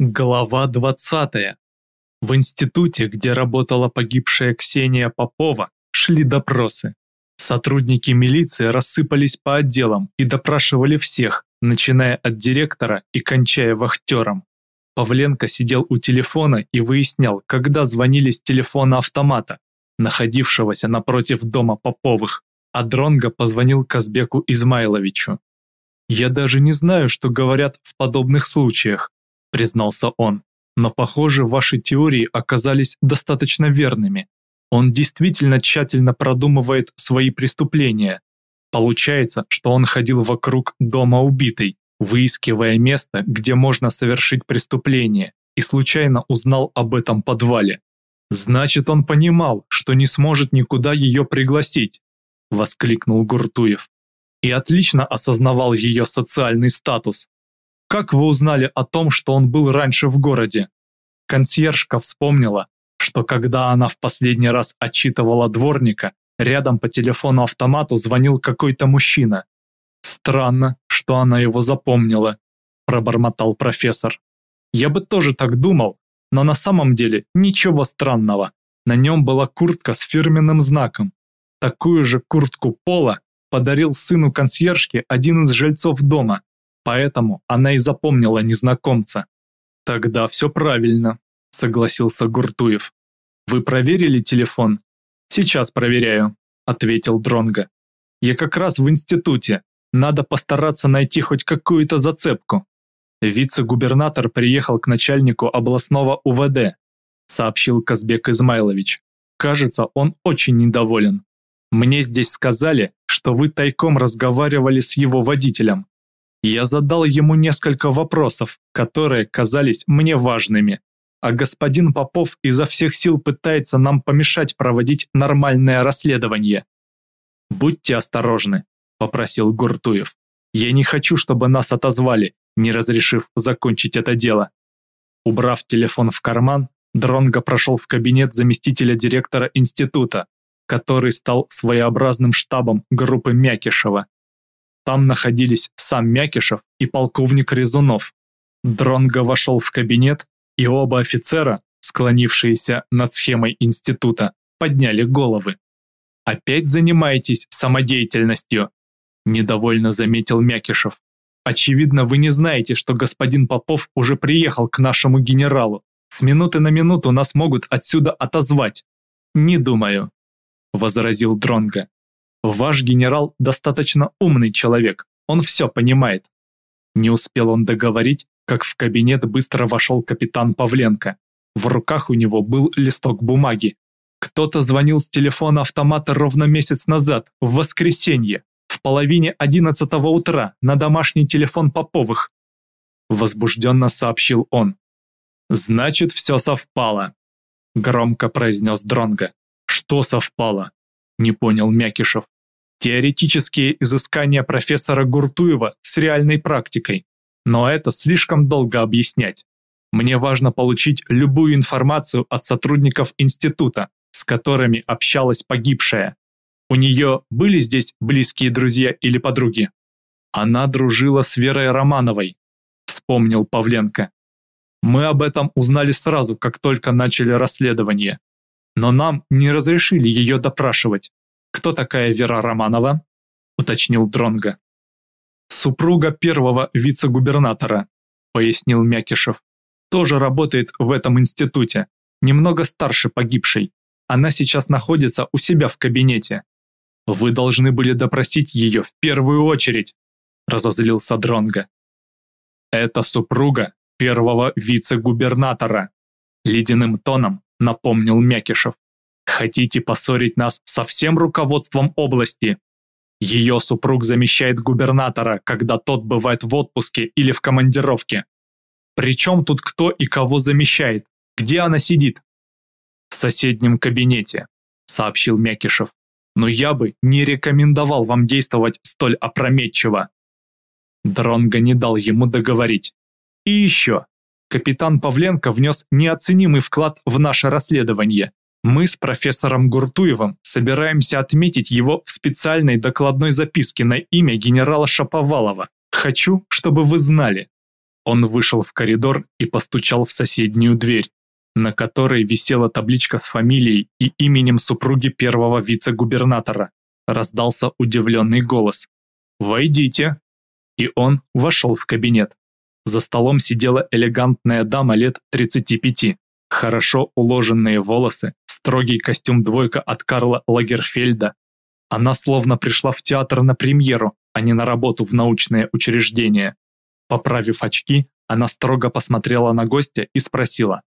Глава 20. В институте, где работала погибшая Ксения Попова, шли допросы. Сотрудники милиции рассыпались по отделам и допрашивали всех, начиная от директора и кончая вахтером. Павленко сидел у телефона и выяснял, когда звонили с телефона автомата, находившегося напротив дома Поповых, а Дронго позвонил Казбеку Измайловичу. «Я даже не знаю, что говорят в подобных случаях», признался он. Но, похоже, ваши теории оказались достаточно верными. Он действительно тщательно продумывает свои преступления. Получается, что он ходил вокруг дома убитой, выискивая место, где можно совершить преступление, и случайно узнал об этом подвале. Значит, он понимал, что не сможет никуда ее пригласить, воскликнул Гуртуев. И отлично осознавал ее социальный статус. Как вы узнали о том, что он был раньше в городе? Консьержка вспомнила, что когда она в последний раз отчитывала дворника, рядом по телефону-автомату звонил какой-то мужчина. Странно, что она его запомнила, пробормотал профессор. Я бы тоже так думал, но на самом деле ничего странного. На нем была куртка с фирменным знаком. Такую же куртку Пола подарил сыну консьержки один из жильцов дома, Поэтому она и запомнила незнакомца. Тогда все правильно, согласился Гуртуев. Вы проверили телефон? Сейчас проверяю, ответил Дронга. Я как раз в институте. Надо постараться найти хоть какую-то зацепку. Вице-губернатор приехал к начальнику областного УВД, сообщил Казбек Измайлович. Кажется, он очень недоволен. Мне здесь сказали, что вы тайком разговаривали с его водителем. Я задал ему несколько вопросов, которые казались мне важными, а господин Попов изо всех сил пытается нам помешать проводить нормальное расследование. «Будьте осторожны», – попросил Гуртуев. «Я не хочу, чтобы нас отозвали, не разрешив закончить это дело». Убрав телефон в карман, Дронго прошел в кабинет заместителя директора института, который стал своеобразным штабом группы Мякишева. Там находились сам Мякишев и полковник Резунов. Дронго вошел в кабинет, и оба офицера, склонившиеся над схемой института, подняли головы. «Опять занимаетесь самодеятельностью?» – недовольно заметил Мякишев. «Очевидно, вы не знаете, что господин Попов уже приехал к нашему генералу. С минуты на минуту нас могут отсюда отозвать». «Не думаю», – возразил Дронго. Ваш генерал достаточно умный человек, он все понимает. Не успел он договорить, как в кабинет быстро вошел капитан Павленко. В руках у него был листок бумаги. Кто-то звонил с телефона автомата ровно месяц назад, в воскресенье, в половине одиннадцатого утра, на домашний телефон Поповых. Возбужденно сообщил он. «Значит, все совпало», — громко произнес Дронга. «Что совпало?» — не понял Мякишев теоретические изыскания профессора Гуртуева с реальной практикой. Но это слишком долго объяснять. Мне важно получить любую информацию от сотрудников института, с которыми общалась погибшая. У нее были здесь близкие друзья или подруги? Она дружила с Верой Романовой, вспомнил Павленко. Мы об этом узнали сразу, как только начали расследование. Но нам не разрешили ее допрашивать. «Кто такая Вера Романова?» – уточнил Дронга. «Супруга первого вице-губернатора», – пояснил Мякишев. «Тоже работает в этом институте, немного старше погибшей. Она сейчас находится у себя в кабинете. Вы должны были допросить ее в первую очередь», – разозлился Дронга. «Это супруга первого вице-губернатора», – ледяным тоном напомнил Мякишев. Хотите поссорить нас со всем руководством области? Ее супруг замещает губернатора, когда тот бывает в отпуске или в командировке. Причем тут кто и кого замещает? Где она сидит? В соседнем кабинете, сообщил Мякишев. Но я бы не рекомендовал вам действовать столь опрометчиво. Дронго не дал ему договорить. И еще. Капитан Павленко внес неоценимый вклад в наше расследование. Мы с профессором Гуртуевым собираемся отметить его в специальной докладной записке на имя генерала Шаповалова. Хочу, чтобы вы знали. Он вышел в коридор и постучал в соседнюю дверь, на которой висела табличка с фамилией и именем супруги первого вице-губернатора. Раздался удивленный голос. «Войдите!» И он вошел в кабинет. За столом сидела элегантная дама лет 35. Хорошо уложенные волосы, строгий костюм двойка от Карла Лагерфельда. Она словно пришла в театр на премьеру, а не на работу в научное учреждение. Поправив очки, она строго посмотрела на гостя и спросила.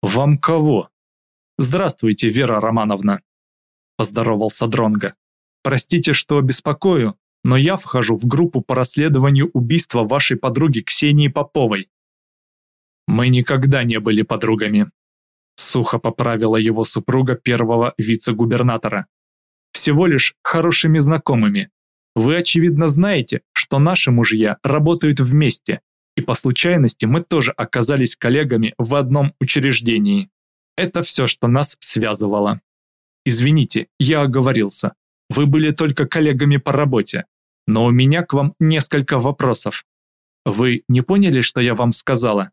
«Вам кого?» «Здравствуйте, Вера Романовна», – поздоровался Дронга. «Простите, что беспокою, но я вхожу в группу по расследованию убийства вашей подруги Ксении Поповой». «Мы никогда не были подругами», – сухо поправила его супруга первого вице-губернатора. «Всего лишь хорошими знакомыми. Вы, очевидно, знаете, что наши мужья работают вместе, и по случайности мы тоже оказались коллегами в одном учреждении. Это все, что нас связывало. Извините, я оговорился. Вы были только коллегами по работе. Но у меня к вам несколько вопросов. Вы не поняли, что я вам сказала?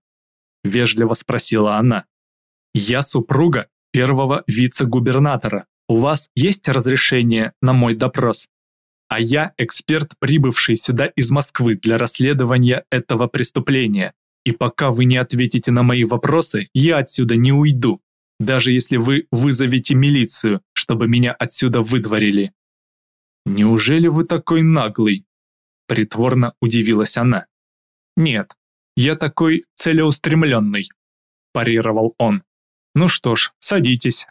Вежливо спросила она. Я супруга первого вице-губернатора. У вас есть разрешение на мой допрос? а я эксперт, прибывший сюда из Москвы для расследования этого преступления. И пока вы не ответите на мои вопросы, я отсюда не уйду, даже если вы вызовете милицию, чтобы меня отсюда выдворили. Неужели вы такой наглый? Притворно удивилась она. Нет, я такой целеустремленный, парировал он. Ну что ж, садитесь.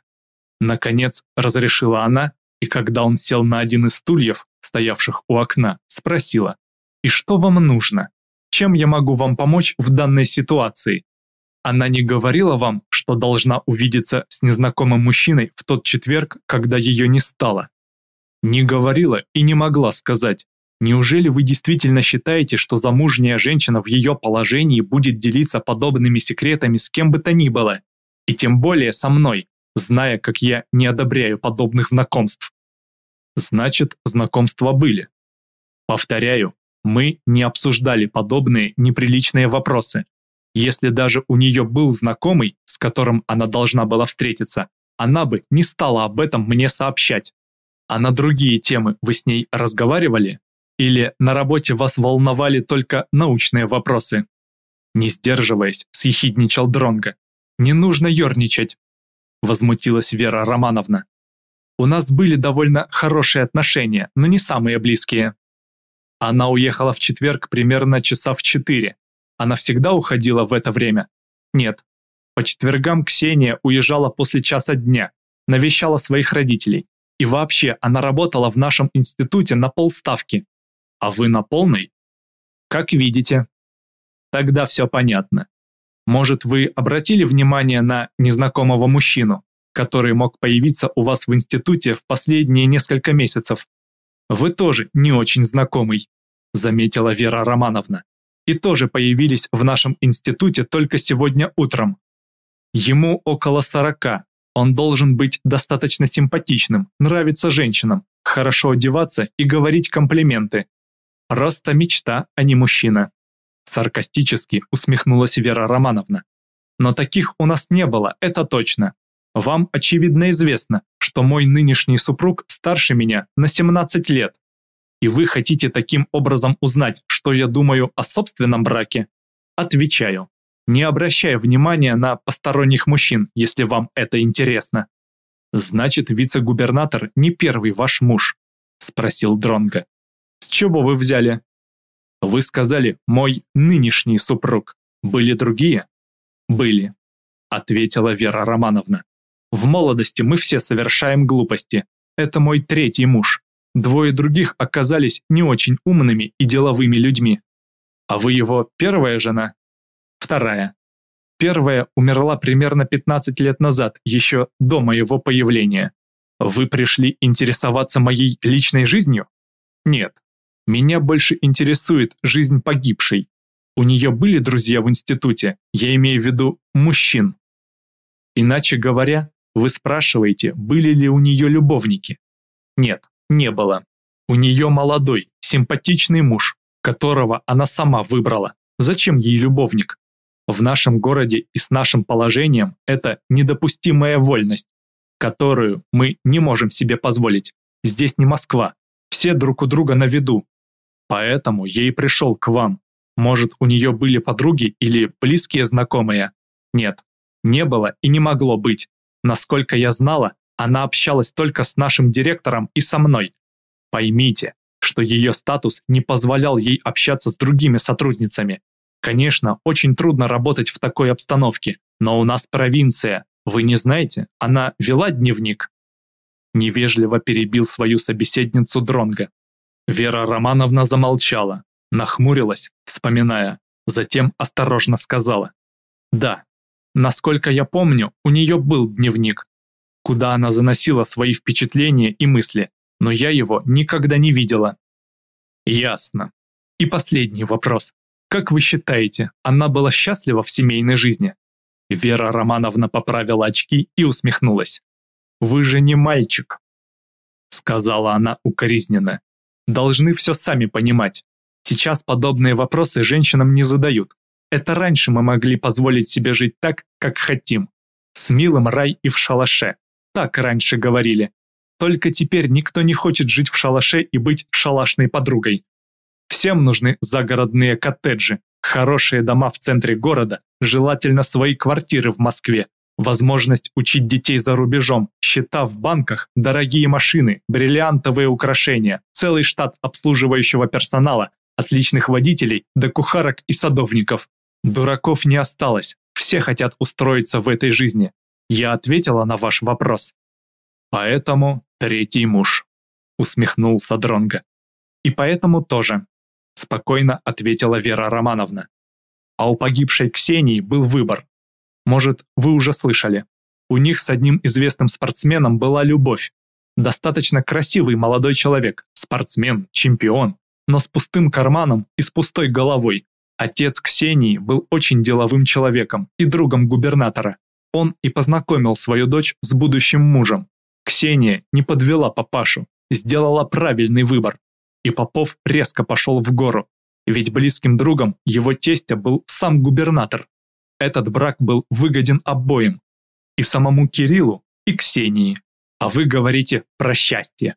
Наконец разрешила она, и когда он сел на один из стульев, стоявших у окна, спросила, «И что вам нужно? Чем я могу вам помочь в данной ситуации?» Она не говорила вам, что должна увидеться с незнакомым мужчиной в тот четверг, когда ее не стало. Не говорила и не могла сказать. Неужели вы действительно считаете, что замужняя женщина в ее положении будет делиться подобными секретами с кем бы то ни было? И тем более со мной, зная, как я не одобряю подобных знакомств. Значит, знакомства были. Повторяю, мы не обсуждали подобные неприличные вопросы. Если даже у нее был знакомый, с которым она должна была встретиться, она бы не стала об этом мне сообщать. А на другие темы вы с ней разговаривали? Или на работе вас волновали только научные вопросы? Не сдерживаясь, съехидничал Дронга. Не нужно ерничать, возмутилась Вера Романовна. У нас были довольно хорошие отношения, но не самые близкие. Она уехала в четверг примерно часа в четыре. Она всегда уходила в это время? Нет. По четвергам Ксения уезжала после часа дня, навещала своих родителей. И вообще, она работала в нашем институте на полставки. А вы на полной? Как видите. Тогда все понятно. Может, вы обратили внимание на незнакомого мужчину? который мог появиться у вас в институте в последние несколько месяцев. Вы тоже не очень знакомый, заметила Вера Романовна. И тоже появились в нашем институте только сегодня утром. Ему около сорока. Он должен быть достаточно симпатичным, нравиться женщинам, хорошо одеваться и говорить комплименты. Просто мечта, а не мужчина. Саркастически усмехнулась Вера Романовна. Но таких у нас не было, это точно. Вам, очевидно, известно, что мой нынешний супруг старше меня на 17 лет. И вы хотите таким образом узнать, что я думаю о собственном браке? Отвечаю. Не обращая внимания на посторонних мужчин, если вам это интересно. Значит, вице-губернатор не первый ваш муж? Спросил Дронга. С чего вы взяли? Вы сказали «мой нынешний супруг». Были другие? Были, ответила Вера Романовна. В молодости мы все совершаем глупости. Это мой третий муж. Двое других оказались не очень умными и деловыми людьми. А вы его первая жена? Вторая. Первая умерла примерно 15 лет назад, еще до моего появления. Вы пришли интересоваться моей личной жизнью? Нет. Меня больше интересует жизнь погибшей. У нее были друзья в институте, я имею в виду мужчин. Иначе говоря, вы спрашиваете, были ли у нее любовники? Нет, не было. У нее молодой, симпатичный муж, которого она сама выбрала. Зачем ей любовник? В нашем городе и с нашим положением это недопустимая вольность, которую мы не можем себе позволить. Здесь не Москва, все друг у друга на виду. Поэтому я и пришел к вам. Может, у нее были подруги или близкие знакомые? Нет, не было и не могло быть. Насколько я знала, она общалась только с нашим директором и со мной. Поймите, что ее статус не позволял ей общаться с другими сотрудницами. Конечно, очень трудно работать в такой обстановке, но у нас провинция. Вы не знаете, она вела дневник. Невежливо перебил свою собеседницу Дронга. Вера Романовна замолчала, нахмурилась, вспоминая, затем осторожно сказала. «Да, насколько я помню, у нее был дневник, куда она заносила свои впечатления и мысли, но я его никогда не видела». «Ясно. И последний вопрос. Как вы считаете, она была счастлива в семейной жизни?» Вера Романовна поправила очки и усмехнулась. «Вы же не мальчик», — сказала она укоризненно. «Должны все сами понимать. Сейчас подобные вопросы женщинам не задают. Это раньше мы могли позволить себе жить так, как хотим. С милым рай и в шалаше. Так раньше говорили. Только теперь никто не хочет жить в шалаше и быть шалашной подругой. Всем нужны загородные коттеджи, хорошие дома в центре города, желательно свои квартиры в Москве, возможность учить детей за рубежом, счета в банках, дорогие машины, бриллиантовые украшения, целый штат обслуживающего персонала, отличных водителей до кухарок и садовников. Дураков не осталось, все хотят устроиться в этой жизни. Я ответила на ваш вопрос. Поэтому третий муж, усмехнулся Дронга. И поэтому тоже, спокойно ответила Вера Романовна. А у погибшей Ксении был выбор. Может, вы уже слышали. У них с одним известным спортсменом была любовь. Достаточно красивый молодой человек, спортсмен, чемпион, но с пустым карманом и с пустой головой. Отец Ксении был очень деловым человеком и другом губернатора. Он и познакомил свою дочь с будущим мужем. Ксения не подвела папашу, сделала правильный выбор. И Попов резко пошел в гору, ведь близким другом его тестя был сам губернатор. Этот брак был выгоден обоим, и самому Кириллу, и Ксении. А вы говорите про счастье.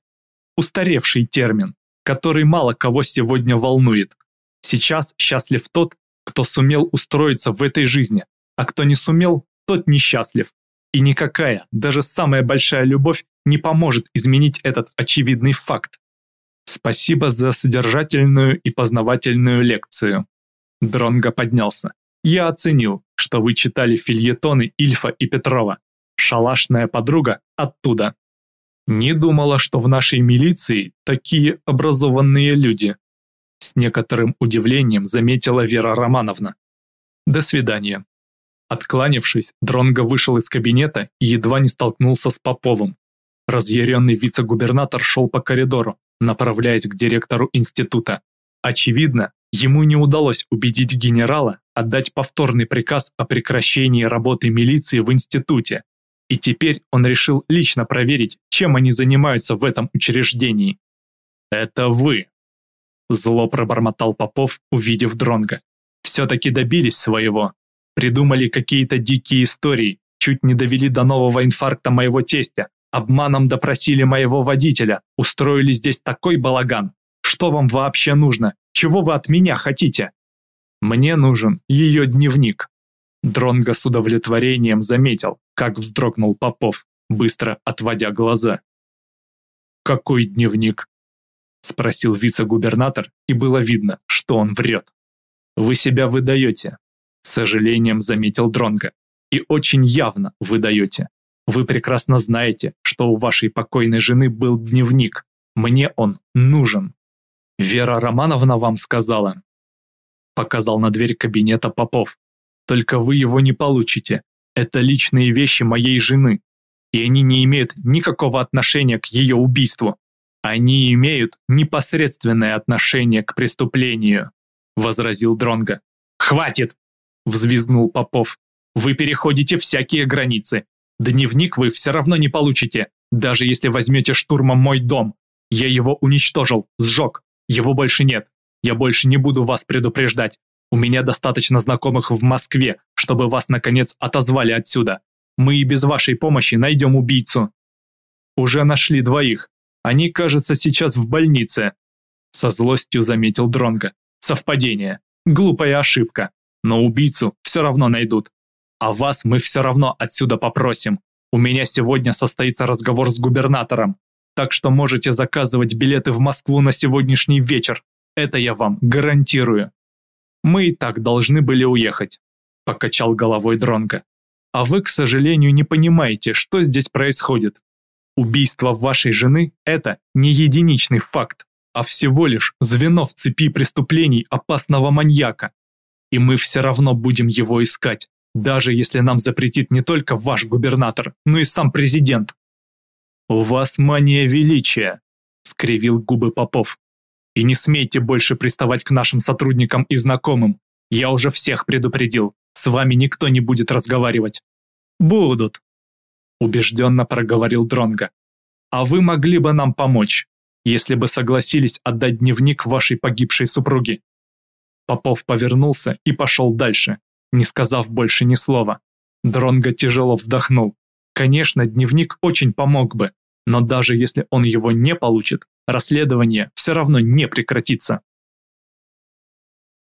Устаревший термин, который мало кого сегодня волнует. Сейчас счастлив тот, кто сумел устроиться в этой жизни, а кто не сумел, тот несчастлив. И никакая, даже самая большая любовь не поможет изменить этот очевидный факт. Спасибо за содержательную и познавательную лекцию. Дронго поднялся. Я оценил, что вы читали фильетоны Ильфа и Петрова. Шалашная подруга оттуда. Не думала, что в нашей милиции такие образованные люди. С некоторым удивлением заметила Вера Романовна. До свидания. Откланившись, Дронго вышел из кабинета и едва не столкнулся с Поповым. Разъяренный вице-губернатор шел по коридору, направляясь к директору института. Очевидно, ему не удалось убедить генерала отдать повторный приказ о прекращении работы милиции в институте, и теперь он решил лично проверить, чем они занимаются в этом учреждении. «Это вы!» Зло пробормотал Попов, увидев Дронга. «Все-таки добились своего. Придумали какие-то дикие истории, чуть не довели до нового инфаркта моего тестя, обманом допросили моего водителя, устроили здесь такой балаган. Что вам вообще нужно? Чего вы от меня хотите?» «Мне нужен ее дневник», Дронго с удовлетворением заметил, как вздрогнул Попов, быстро отводя глаза. «Какой дневник?» – спросил вице-губернатор, и было видно, что он врет. «Вы себя выдаете», – с сожалением заметил Дронго. «И очень явно выдаете. Вы прекрасно знаете, что у вашей покойной жены был дневник. Мне он нужен». «Вера Романовна вам сказала», – показал на дверь кабинета Попов. Только вы его не получите. Это личные вещи моей жены, и они не имеют никакого отношения к ее убийству. Они имеют непосредственное отношение к преступлению, возразил Дронга. Хватит, взвизгнул Попов. Вы переходите всякие границы. Дневник вы все равно не получите, даже если возьмете штурмом мой дом. Я его уничтожил, сжег. Его больше нет. Я больше не буду вас предупреждать. У меня достаточно знакомых в Москве, чтобы вас наконец отозвали отсюда. Мы и без вашей помощи найдем убийцу. Уже нашли двоих. Они, кажется, сейчас в больнице. Со злостью заметил Дронга. Совпадение. Глупая ошибка. Но убийцу все равно найдут. А вас мы все равно отсюда попросим. У меня сегодня состоится разговор с губернатором. Так что можете заказывать билеты в Москву на сегодняшний вечер. Это я вам гарантирую. Мы и так должны были уехать, покачал головой Дронга. А вы, к сожалению, не понимаете, что здесь происходит. Убийство вашей жены – это не единичный факт, а всего лишь звено в цепи преступлений опасного маньяка. И мы все равно будем его искать, даже если нам запретит не только ваш губернатор, но и сам президент. «У вас мания величия», – скривил губы Попов. «И не смейте больше приставать к нашим сотрудникам и знакомым. Я уже всех предупредил. С вами никто не будет разговаривать». «Будут», – убежденно проговорил Дронга. «А вы могли бы нам помочь, если бы согласились отдать дневник вашей погибшей супруги». Попов повернулся и пошел дальше, не сказав больше ни слова. Дронго тяжело вздохнул. Конечно, дневник очень помог бы, но даже если он его не получит, расследование все равно не прекратится.